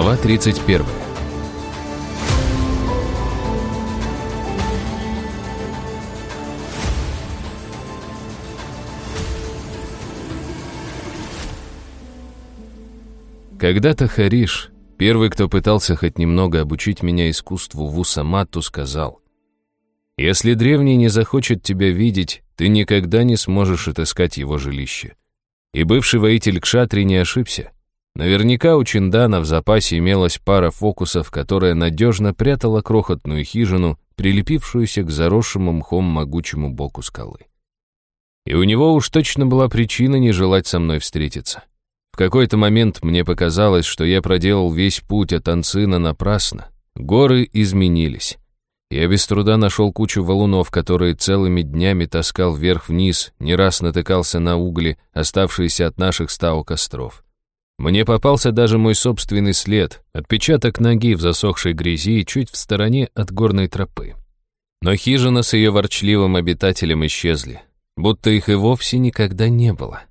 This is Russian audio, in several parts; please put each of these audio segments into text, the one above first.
Глава 31. Когда-то Хариш, первый, кто пытался хоть немного обучить меня искусству вусамату, сказал, «Если древний не захочет тебя видеть, ты никогда не сможешь отыскать его жилище». И бывший воитель Кшатри не ошибся. Наверняка у Чиндана в запасе имелась пара фокусов, которая надежно прятала крохотную хижину, прилепившуюся к заросшему мхом могучему боку скалы. И у него уж точно была причина не желать со мной встретиться. В какой-то момент мне показалось, что я проделал весь путь от Анцина напрасно. Горы изменились. Я без труда нашел кучу валунов, которые целыми днями таскал вверх-вниз, не раз натыкался на угли, оставшиеся от наших стау костров. Мне попался даже мой собственный след, отпечаток ноги в засохшей грязи чуть в стороне от горной тропы. Но хижина с ее ворчливым обитателем исчезли, будто их и вовсе никогда не было.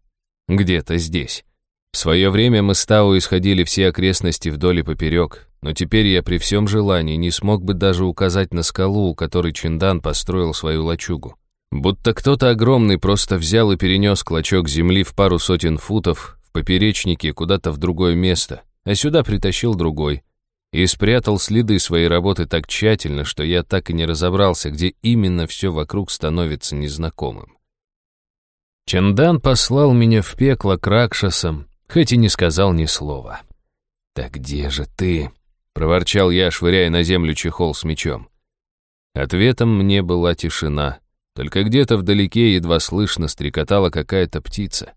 Где-то здесь. В свое время мы с Тау исходили все окрестности вдоль и поперек, но теперь я при всем желании не смог бы даже указать на скалу, у которой Чиндан построил свою лачугу. Будто кто-то огромный просто взял и перенес клочок земли в пару сотен футов в поперечнике куда-то в другое место, а сюда притащил другой. И спрятал следы своей работы так тщательно, что я так и не разобрался, где именно все вокруг становится незнакомым. Чандан послал меня в пекло к Ракшасам, хоть и не сказал ни слова. «Так где же ты?» — проворчал я, швыряя на землю чехол с мечом. Ответом мне была тишина, только где-то вдалеке едва слышно стрекотала какая-то птица.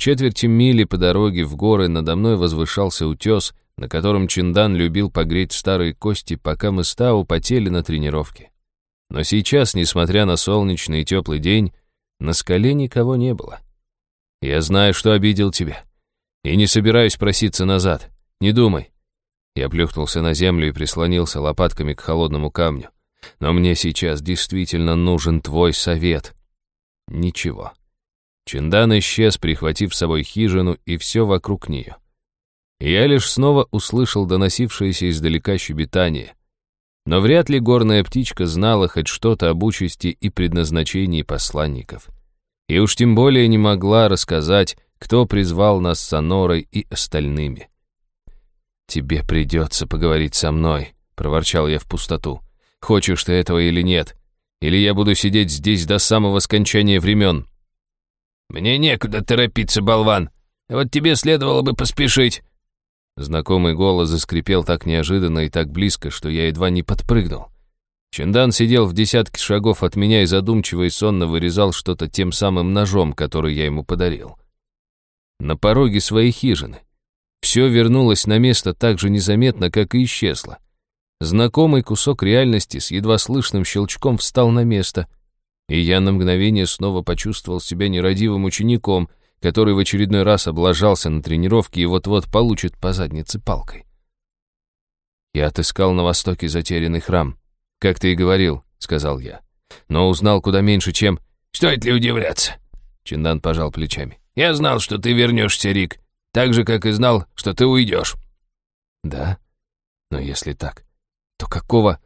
Четверти мили по дороге в горы надо мной возвышался утес, на котором Чиндан любил погреть старые кости, пока мы с Тау потели на тренировке. Но сейчас, несмотря на солнечный и теплый день, на скале никого не было. «Я знаю, что обидел тебя. И не собираюсь проситься назад. Не думай. Я плюхнулся на землю и прислонился лопатками к холодному камню. Но мне сейчас действительно нужен твой совет. Ничего. Чиндан исчез, прихватив с собой хижину и все вокруг нее. Я лишь снова услышал доносившееся издалека щебетание. Но вряд ли горная птичка знала хоть что-то об участи и предназначении посланников. И уж тем более не могла рассказать, кто призвал нас с Анорой и остальными. «Тебе придется поговорить со мной», — проворчал я в пустоту. «Хочешь ты этого или нет? Или я буду сидеть здесь до самого скончания времен?» «Мне некуда торопиться, болван. Вот тебе следовало бы поспешить». Знакомый голос заскрипел так неожиданно и так близко, что я едва не подпрыгнул. Чендан сидел в десятке шагов от меня и задумчиво и сонно вырезал что-то тем самым ножом, который я ему подарил на пороге своей хижины. Все вернулось на место так же незаметно, как и исчезло. Знакомый кусок реальности с едва слышным щелчком встал на место, и я на мгновение снова почувствовал себя нерадивым учеником, который в очередной раз облажался на тренировке и вот-вот получит по заднице палкой. «Я отыскал на востоке затерянный храм, как ты и говорил», — сказал я, «но узнал куда меньше, чем...» «Стоит ли удивляться?» Чиндан пожал плечами. Я знал, что ты вернешься, Рик, так же, как и знал, что ты уйдешь». «Да? Но если так, то какого...»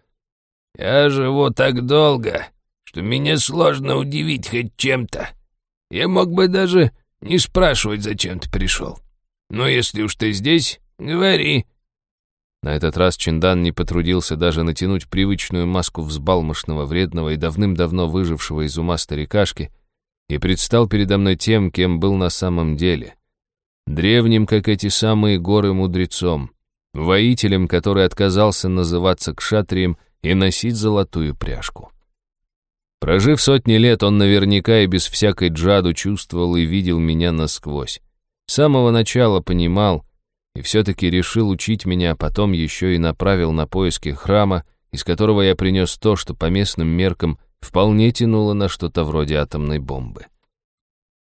«Я живу так долго, что меня сложно удивить хоть чем-то. Я мог бы даже не спрашивать, зачем ты пришел. Но если уж ты здесь, говори». На этот раз Чиндан не потрудился даже натянуть привычную маску взбалмошного, вредного и давным-давно выжившего из ума старикашки — и предстал передо мной тем, кем был на самом деле. Древним, как эти самые горы, мудрецом, воителем, который отказался называться кшатрием и носить золотую пряжку. Прожив сотни лет, он наверняка и без всякой джаду чувствовал и видел меня насквозь. С самого начала понимал и все-таки решил учить меня, а потом еще и направил на поиски храма, из которого я принес то, что по местным меркам вполне тянуло на что-то вроде атомной бомбы.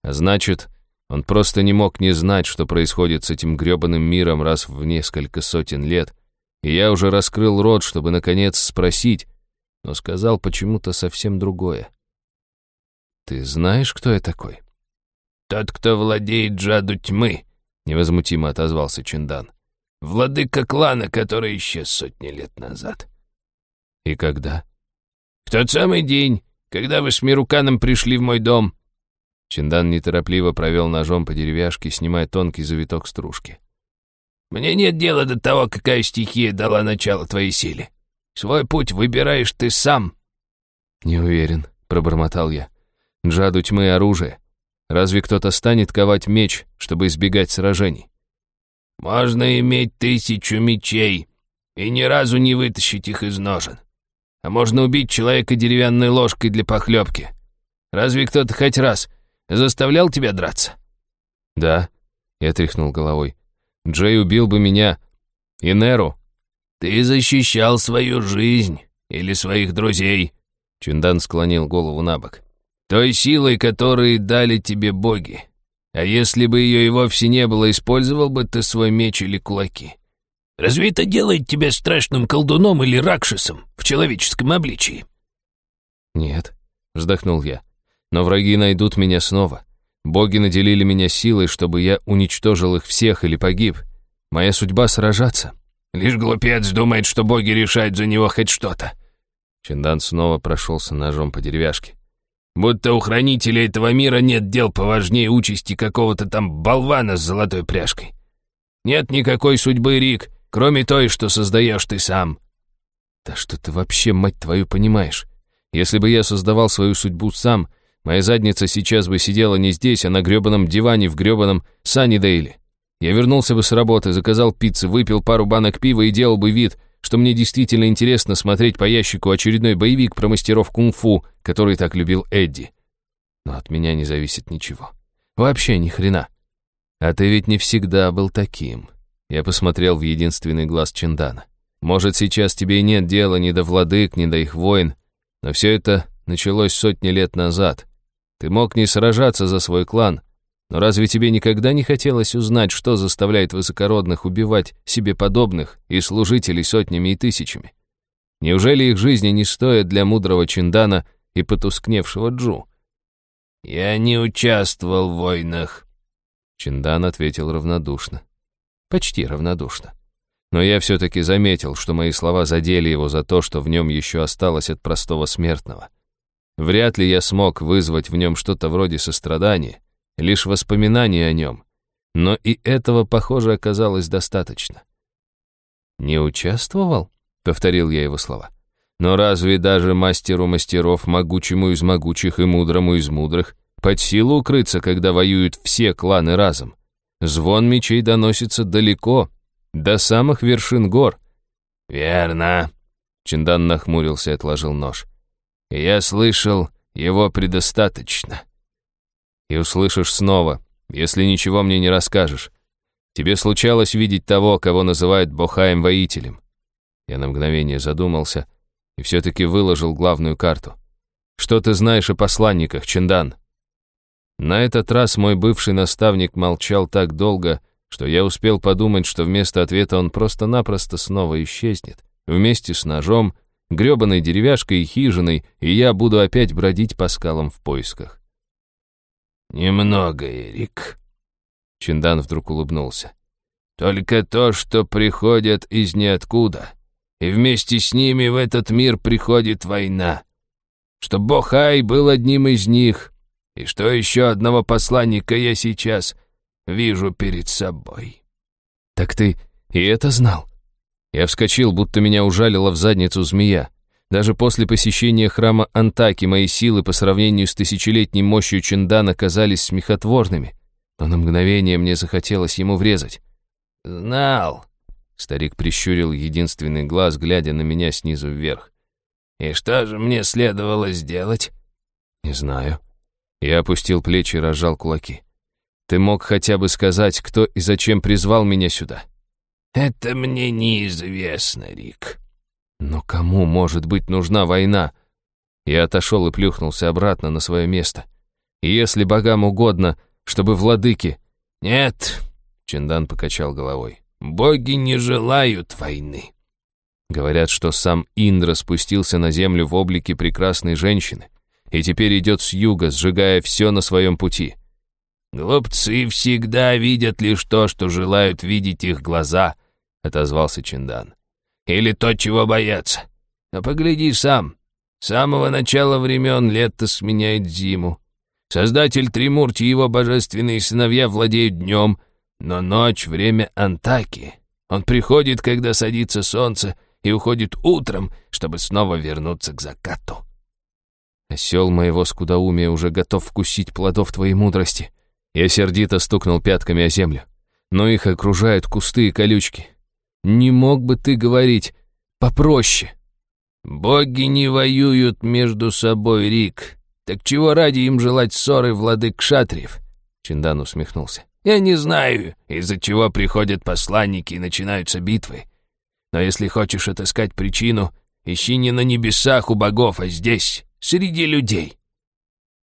А значит, он просто не мог не знать, что происходит с этим грёбаным миром раз в несколько сотен лет, и я уже раскрыл рот, чтобы наконец спросить, но сказал почему-то совсем другое. «Ты знаешь, кто я такой?» «Тот, кто владеет джаду тьмы», — невозмутимо отозвался Чиндан. владыка клана, который исчез сотни лет назад». «И когда?» «В тот самый день, когда вы с Мируканом пришли в мой дом». Чиндан неторопливо провел ножом по деревяшке, снимая тонкий завиток стружки. «Мне нет дела до того, какая стихия дала начало твоей силе. Свой путь выбираешь ты сам». «Не уверен», — пробормотал я. «Джаду тьмы оружие. Разве кто-то станет ковать меч, чтобы избегать сражений?» «Можно иметь тысячу мечей и ни разу не вытащить их из ножен. А можно убить человека деревянной ложкой для похлебки. Разве кто-то хоть раз заставлял тебя драться?» «Да», — я тряхнул головой. «Джей убил бы меня и Неру». «Ты защищал свою жизнь или своих друзей», — Чундан склонил голову на бок. «Той силой, которой дали тебе боги. А если бы ее и вовсе не было, использовал бы ты свой меч или кулаки. Разве это делает тебя страшным колдуном или ракшисом в человеческом обличии?» «Нет», — вздохнул я. «Но враги найдут меня снова. Боги наделили меня силой, чтобы я уничтожил их всех или погиб. Моя судьба — сражаться». «Лишь глупец думает, что боги решают за него хоть что-то». Чиндан снова прошелся ножом по деревяшке. «Будто у хранителя этого мира нет дел поважнее участи какого-то там болвана с золотой пряжкой. Нет никакой судьбы, Рик, кроме той, что создаешь ты сам». «Да что ты вообще, мать твою, понимаешь? Если бы я создавал свою судьбу сам, моя задница сейчас бы сидела не здесь, а на грёбаном диване в грёбаном Саннидейле. Я вернулся бы с работы, заказал пиццы, выпил пару банок пива и делал бы вид, что мне действительно интересно смотреть по ящику очередной боевик про мастеров кунг-фу, который так любил Эдди. Но от меня не зависит ничего. Вообще ни хрена. А ты ведь не всегда был таким. Я посмотрел в единственный глаз Чендана. Может, сейчас тебе и нет дела ни до владык, ни до их войн, но все это началось сотни лет назад. Ты мог не сражаться за свой клан, но разве тебе никогда не хотелось узнать, что заставляет высокородных убивать себе подобных и служителей сотнями и тысячами? Неужели их жизни не стоят для мудрого Чиндана и потускневшего Джу? «Я не участвовал в войнах», — Чиндан ответил равнодушно. Почти равнодушно. Но я все-таки заметил, что мои слова задели его за то, что в нем еще осталось от простого смертного. Вряд ли я смог вызвать в нем что-то вроде сострадания, лишь воспоминания о нем. Но и этого, похоже, оказалось достаточно. «Не участвовал?» — повторил я его слова. «Но разве даже мастеру мастеров, могучему из могучих и мудрому из мудрых, под силу укрыться, когда воюют все кланы разом? Звон мечей доносится далеко, до самых вершин гор. «Верно», — Чиндан нахмурился и отложил нож. «Я слышал, его предостаточно». «И услышишь снова, если ничего мне не расскажешь. Тебе случалось видеть того, кого называют Бохаем-воителем?» Я на мгновение задумался и все-таки выложил главную карту. «Что ты знаешь о посланниках, Чиндан?» На этот раз мой бывший наставник молчал так долго, что я успел подумать, что вместо ответа он просто-напросто снова исчезнет. Вместе с ножом, грёбаной деревяшкой и хижиной, и я буду опять бродить по скалам в поисках. «Немного, Эрик». Чиндан вдруг улыбнулся. «Только то, что приходят из ниоткуда, и вместе с ними в этот мир приходит война. Что Бохай был одним из них, и что еще одного посланника я сейчас вижу перед собой. Так ты и это знал? Я вскочил, будто меня ужалила в задницу змея. Даже после посещения храма Антаки мои силы по сравнению с тысячелетней мощью Чиндана казались смехотворными, но на мгновение мне захотелось ему врезать. «Знал», — старик прищурил единственный глаз, глядя на меня снизу вверх. «И что же мне следовало сделать?» «Не знаю», я опустил плечи и разжал кулаки. «Ты мог хотя бы сказать, кто и зачем призвал меня сюда?» «Это мне неизвестно, Рик». «Но кому, может быть, нужна война?» Я отошел и плюхнулся обратно на свое место. И если богам угодно, чтобы владыки... «Нет», — Чендан покачал головой, — «боги не желают войны». Говорят, что сам Индра спустился на землю в облике прекрасной женщины и теперь идет с юга, сжигая все на своем пути. Глупцы всегда видят лишь то, что желают видеть их глаза, — отозвался Чиндан. «Или то, чего бояться. Но погляди сам. С самого начала времен лето сменяет зиму. Создатель Тримурти и его божественные сыновья владеют днем, но ночь — время Антаки. Он приходит, когда садится солнце, и уходит утром, чтобы снова вернуться к закату. Осел моего скудоумия уже готов вкусить плодов твоей мудрости. Я сердито стукнул пятками о землю. Но их окружают кусты и колючки. Не мог бы ты говорить попроще? Боги не воюют между собой, Рик. Так чего ради им желать ссоры владык Шатриев? Чиндан усмехнулся. Я не знаю, из-за чего приходят посланники и начинаются битвы. Но если хочешь отыскать причину, ищи не на небесах у богов, а здесь, среди людей.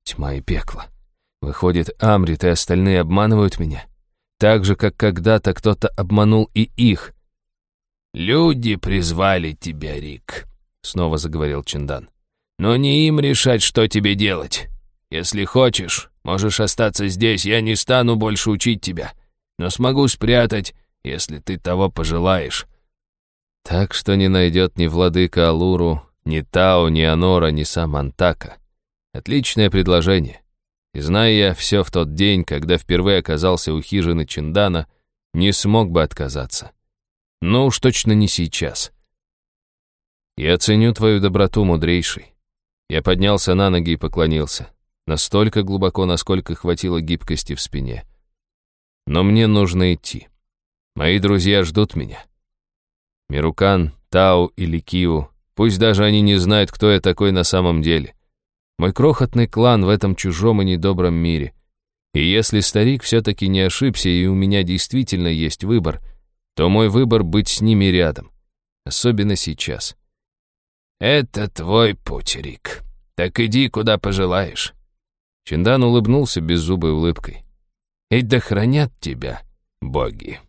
Тьма и пекло. Выходит, Амрит и остальные обманывают меня. Так же, как когда-то кто-то обманул и их. «Люди призвали тебя, Рик», — снова заговорил Чиндан. «Но не им решать, что тебе делать. Если хочешь, можешь остаться здесь, я не стану больше учить тебя, но смогу спрятать, если ты того пожелаешь. Так что не найдет ни владыка Алуру, ни Тао, ни Анора, ни сам Антака. Отличное предложение. И зная я все в тот день, когда впервые оказался у хижины Чиндана, не смог бы отказаться. Но уж точно не сейчас. Я ценю твою доброту, мудрейший. Я поднялся на ноги и поклонился. Настолько глубоко, насколько хватило гибкости в спине. Но мне нужно идти. Мои друзья ждут меня. Мирукан, Тау или Киу, пусть даже они не знают, кто я такой на самом деле. Мой крохотный клан в этом чужом и недобром мире. И если старик все-таки не ошибся, и у меня действительно есть выбор, то мой выбор быть с ними рядом. Особенно сейчас. «Это твой путь, Рик. Так иди, куда пожелаешь». Чиндан улыбнулся беззубой улыбкой. «И да хранят тебя боги».